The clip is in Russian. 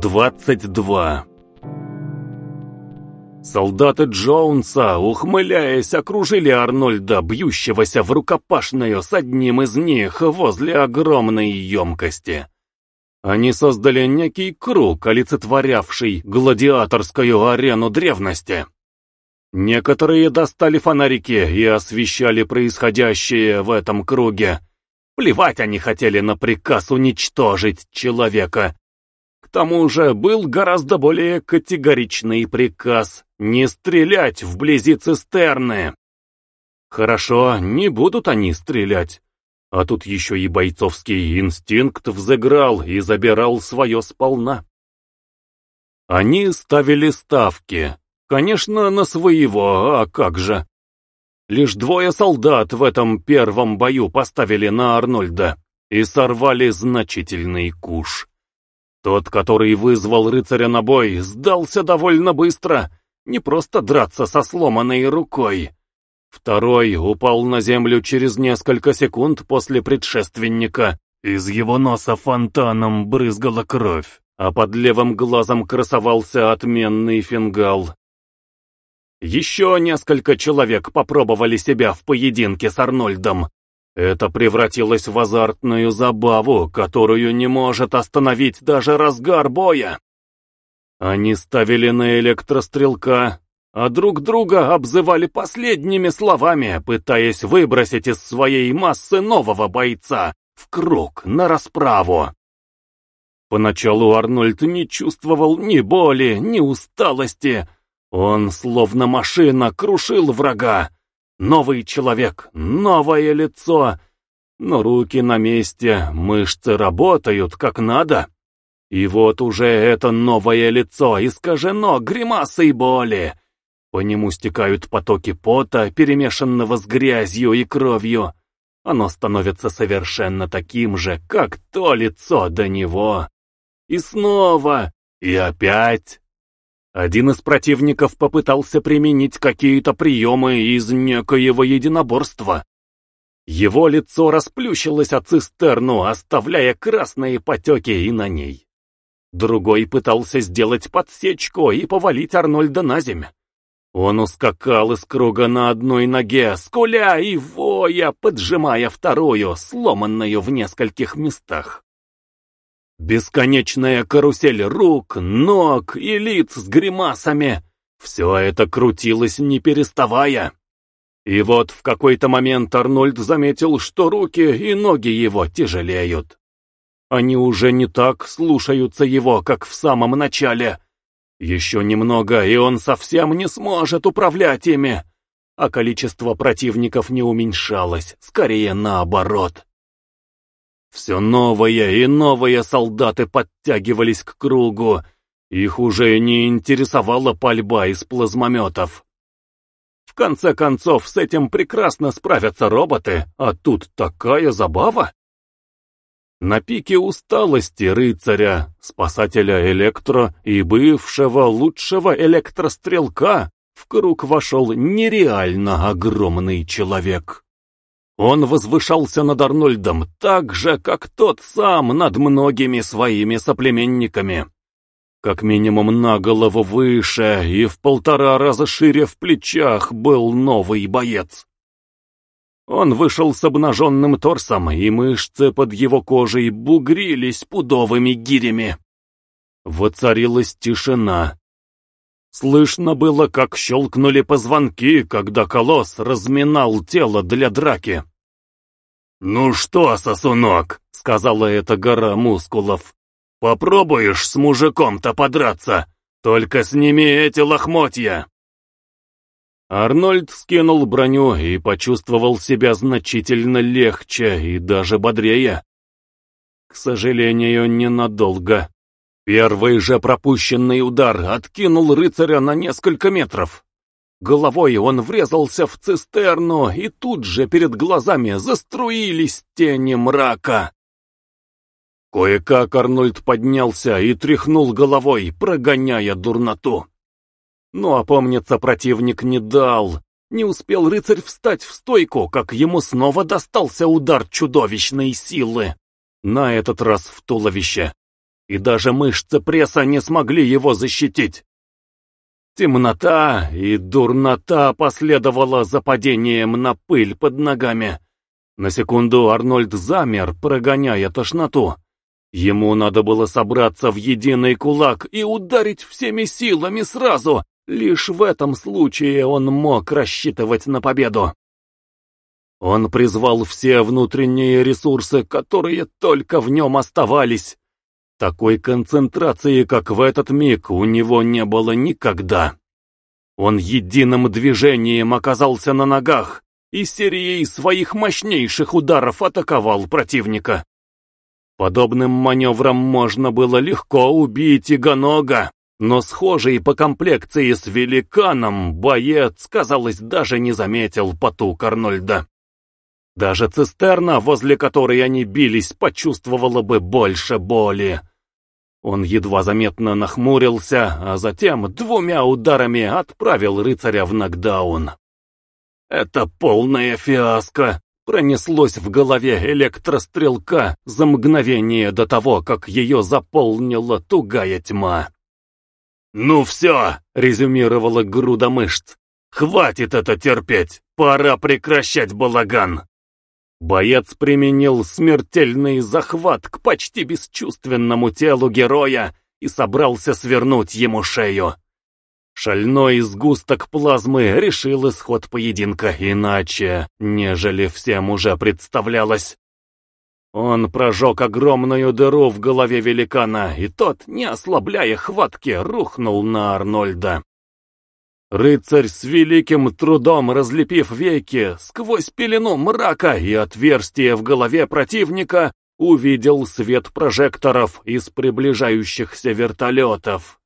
22 Солдаты Джонса, ухмыляясь, окружили Арнольда, бьющегося в рукопашную с одним из них возле огромной емкости. Они создали некий круг, олицетворявший гладиаторскую арену древности. Некоторые достали фонарики и освещали происходящее в этом круге. Плевать они хотели на приказ уничтожить человека. К тому же был гораздо более категоричный приказ не стрелять вблизи цистерны. Хорошо, не будут они стрелять. А тут еще и бойцовский инстинкт взыграл и забирал свое сполна. Они ставили ставки. Конечно, на своего, а как же. Лишь двое солдат в этом первом бою поставили на Арнольда и сорвали значительный куш. Тот, который вызвал рыцаря на бой, сдался довольно быстро, не просто драться со сломанной рукой. Второй упал на землю через несколько секунд после предшественника. Из его носа фонтаном брызгала кровь, а под левым глазом красовался отменный фингал. Еще несколько человек попробовали себя в поединке с Арнольдом. Это превратилось в азартную забаву, которую не может остановить даже разгар боя. Они ставили на электрострелка, а друг друга обзывали последними словами, пытаясь выбросить из своей массы нового бойца в круг на расправу. Поначалу Арнольд не чувствовал ни боли, ни усталости. Он, словно машина, крушил врага. Новый человек, новое лицо. Но руки на месте, мышцы работают как надо. И вот уже это новое лицо искажено гримасой боли. По нему стекают потоки пота, перемешанного с грязью и кровью. Оно становится совершенно таким же, как то лицо до него. И снова, и опять. Один из противников попытался применить какие-то приемы из некоего единоборства. Его лицо расплющилось от цистерну, оставляя красные потеки и на ней. Другой пытался сделать подсечку и повалить Арнольда на землю. Он ускакал из круга на одной ноге, скуля и воя, поджимая вторую, сломанную в нескольких местах. Бесконечная карусель рук, ног и лиц с гримасами. Все это крутилось не переставая. И вот в какой-то момент Арнольд заметил, что руки и ноги его тяжелеют. Они уже не так слушаются его, как в самом начале. Еще немного, и он совсем не сможет управлять ими. А количество противников не уменьшалось, скорее наоборот. Все новые и новые солдаты подтягивались к кругу. Их уже не интересовала пальба из плазмометов. В конце концов, с этим прекрасно справятся роботы, а тут такая забава. На пике усталости рыцаря, спасателя Электро и бывшего лучшего электрострелка в круг вошел нереально огромный человек. Он возвышался над Арнольдом так же, как тот сам над многими своими соплеменниками. Как минимум на голову выше и в полтора раза шире в плечах был новый боец. Он вышел с обнаженным торсом, и мышцы под его кожей бугрились пудовыми гирями. Воцарилась тишина. Слышно было, как щелкнули позвонки, когда колосс разминал тело для драки. «Ну что, сосунок», — сказала эта гора мускулов, — «попробуешь с мужиком-то подраться, только сними эти лохмотья». Арнольд скинул броню и почувствовал себя значительно легче и даже бодрее. К сожалению, ненадолго. Первый же пропущенный удар откинул рыцаря на несколько метров. Головой он врезался в цистерну, и тут же перед глазами заструились тени мрака. Кое-как Арнольд поднялся и тряхнул головой, прогоняя дурноту. Но опомниться противник не дал. Не успел рыцарь встать в стойку, как ему снова достался удар чудовищной силы. На этот раз в туловище. и даже мышцы пресса не смогли его защитить. Темнота и дурнота последовала за падением на пыль под ногами. На секунду Арнольд замер, прогоняя тошноту. Ему надо было собраться в единый кулак и ударить всеми силами сразу. Лишь в этом случае он мог рассчитывать на победу. Он призвал все внутренние ресурсы, которые только в нем оставались. Такой концентрации, как в этот миг, у него не было никогда. Он единым движением оказался на ногах и серией своих мощнейших ударов атаковал противника. Подобным маневром можно было легко убить Игонога, но схожий по комплекции с великаном боец, казалось, даже не заметил потуг Арнольда. Даже цистерна, возле которой они бились, почувствовала бы больше боли. Он едва заметно нахмурился, а затем двумя ударами отправил рыцаря в нокдаун. «Это полная фиаско!» пронеслось в голове электрострелка за мгновение до того, как ее заполнила тугая тьма. «Ну все!» — резюмировала груда мышц. «Хватит это терпеть! Пора прекращать балаган!» Боец применил смертельный захват к почти бесчувственному телу героя и собрался свернуть ему шею. Шальной сгусток плазмы решил исход поединка иначе, нежели всем уже представлялось. Он прожег огромную дыру в голове великана, и тот, не ослабляя хватки, рухнул на Арнольда. Рыцарь с великим трудом разлепив веки, сквозь пелену мрака и отверстие в голове противника, увидел свет прожекторов из приближающихся вертолетов.